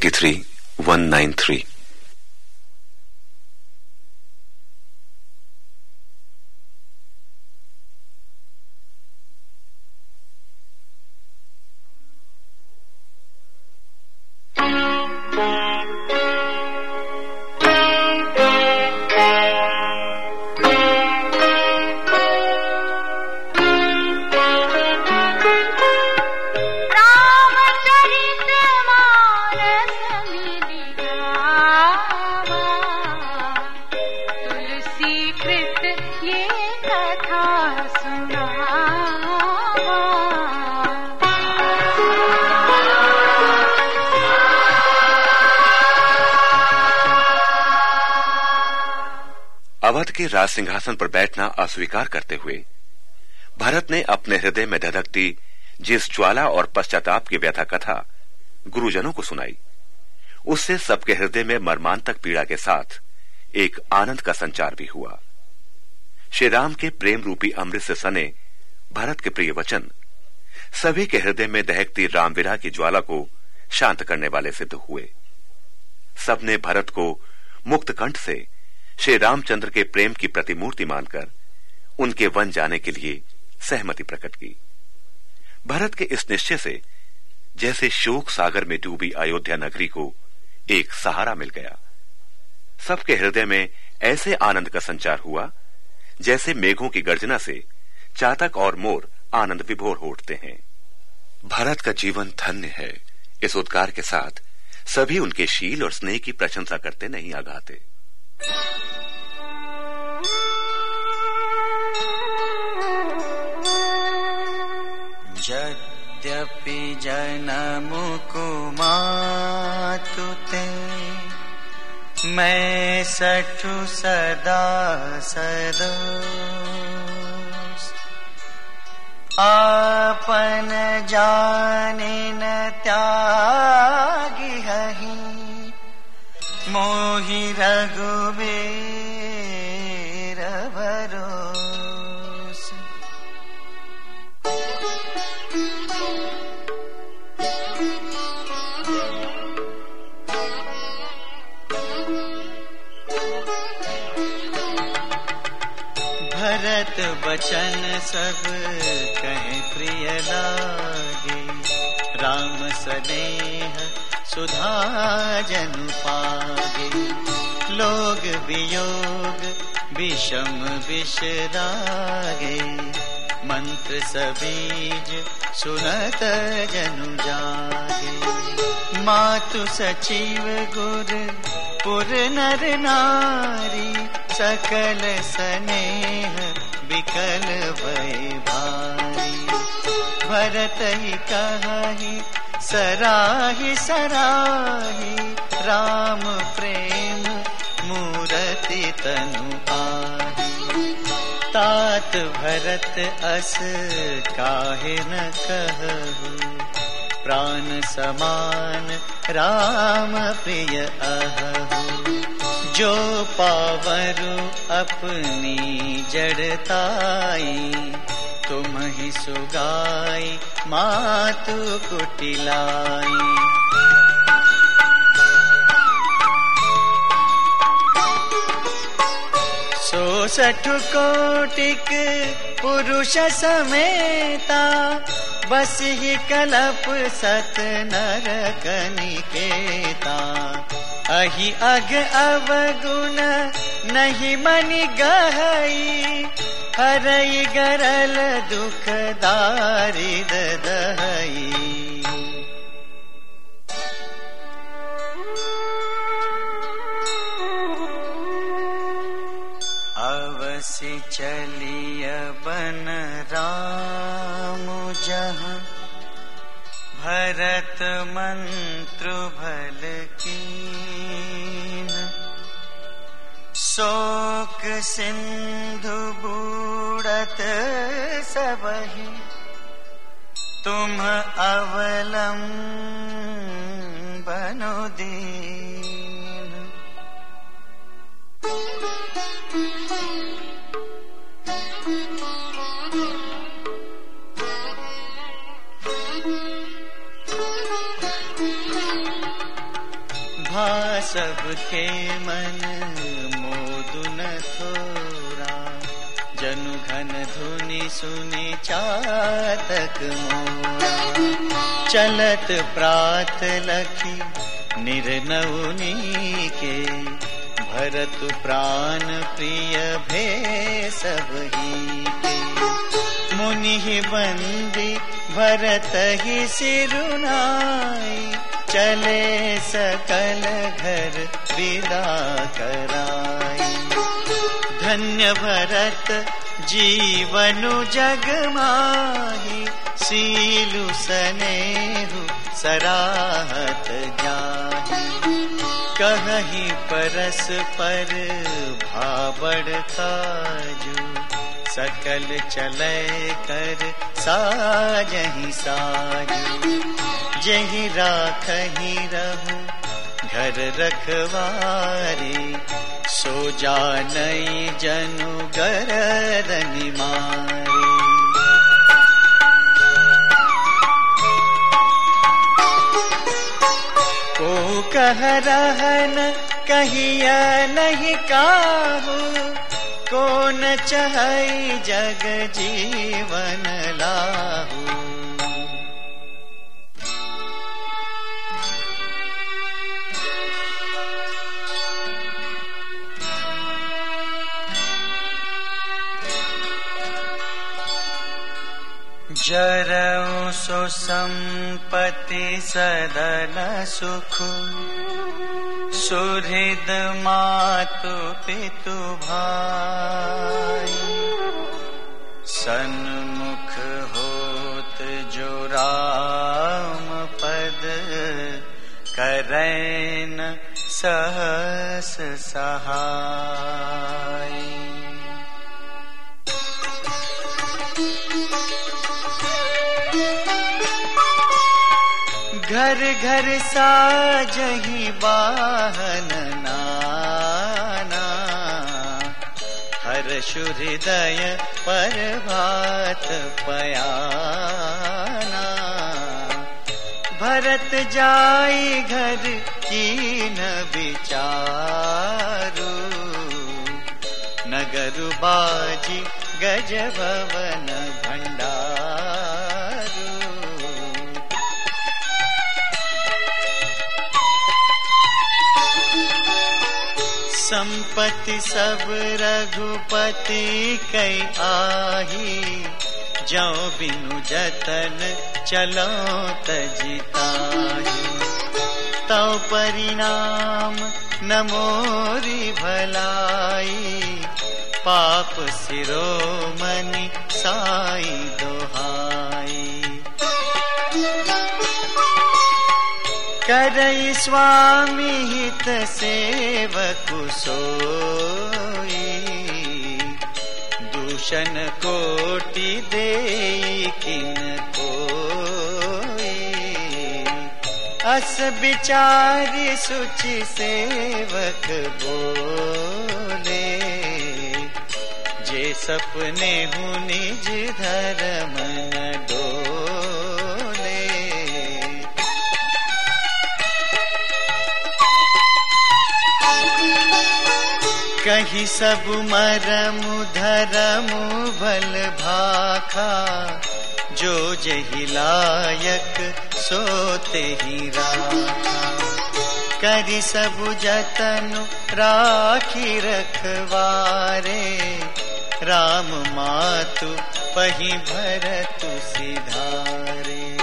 23, 193. के राज सिंहासन पर बैठना अस्वीकार करते हुए, भरत ने अपने हृदय में धधकती जिस ज्वाला और पश्चाताप की व्यथा कथा गुरुजनों को सुनाई। उससे सबके हृदय में मर्मांतक पीड़ा के साथ एक आनंद का संचार भी हुआ। श्री राम के प्रेम रूपी अमृत से सने भरत के प्रिय वचन सभी के हृदय में दहकती राम विरा की ज्वाला को शांत करने वाले सिद्ध हुए। सबने भरत को मुक्त कंठ से श्री रामचंद्र के प्रेम की प्रतिमूर्ति मानकर उनके वन जाने के लिए सहमति प्रकट की। भरत के इस निश्चय से जैसे शोक सागर में डूबी अयोध्या नगरी को एक सहारा मिल गया। सबके हृदय में ऐसे आनंद का संचार हुआ, जैसे मेघों की गर्जना से चातक और मोर आनंद विभोर उठते हैं। भरत का जीवन धन्य है। इस उद्गार के साथ सभी उनके शील और स्नेह की प्रशंसा करते नहीं आगाते यद्यपि ते मैं सठु सदा सदो आपन जाने न त्यागी हही मोहि रघुबीर सब कहे प्रिय लागे। राम सनेह सुधा जन पागे। लोग वियोग विषम विषरागे। मंत्र सबीज सुनत जनु जागे। मातु सचिव गुर पुर नर नारी सकल स्नेह विकल भय भारी भरत ही कही सराही सराही। राम प्रेम मूरति तनु आही। तात भरत अस काहे न कहू प्राण समान राम प्रिय अहू जो पावरु अपनी जड़ताई, तुम ही सुगाई मातु कुटिलाई। सो सठ कोटिक पुरुष समेता, बस ही कलप सत नर कनिकेता। अहि अग अवगुण नहीं मनि गहई हरई गरल दुख बन राम जहाँ भरत मंत्र भल कीन शोक सिंधु बूढ़त सबही तुम अवलम बनो दीन। शोभा सबके मन मोदुन थोरा। जनु घन धुनि सुनि चातक मोरा। चलत प्रात लखी निर्नौनी के भरत प्राण प्रिय भे सब ही के मुनि बंदी भरत ही सिरुनाई। चले सकल घर विदा कराई। धन्य भरत जीवनु जग माही सीलु सनेहु सराहत जाही। कही परस पर भाबड़ काजू सकल चले कर साजही साजू। जही राखही रहू, घर रखवारे सो जा नई जनु गरदनि मारे। को कह रहन कहिया नहीं काहू, को न चह जग जीवन लाहू। जरऊ सो संपत्ति सदन सुख। सुहृद मातु पितु भाई। सन्मुख होत जो राम पद करैन सहस सहाय। घर घर साजही बाहन नाना। हर हृदय पर भात पयाना। भरत जाई घर की न विचारू। नगर बाजी गज भवन भंडारू। संपत्ति सब रघुपति कई आही। जो बिनु जतन चलो तजिताही तो परिणाम न मोरी भलाई। पाप सिरोमणि साई दोहाई। करई स्वामी हित सेवक सोई। दूषण कोटि दे किन कोई। अस विचारी सुचि सेवक बोले, जे सपने हूँ निज धर्म डोले कही सब मरमु धरमु भल भाखा, जो जही लायक सोते ही राखा। करी सब जतनु राखी रखवारे, राम मातु पही भरतु सिधारे।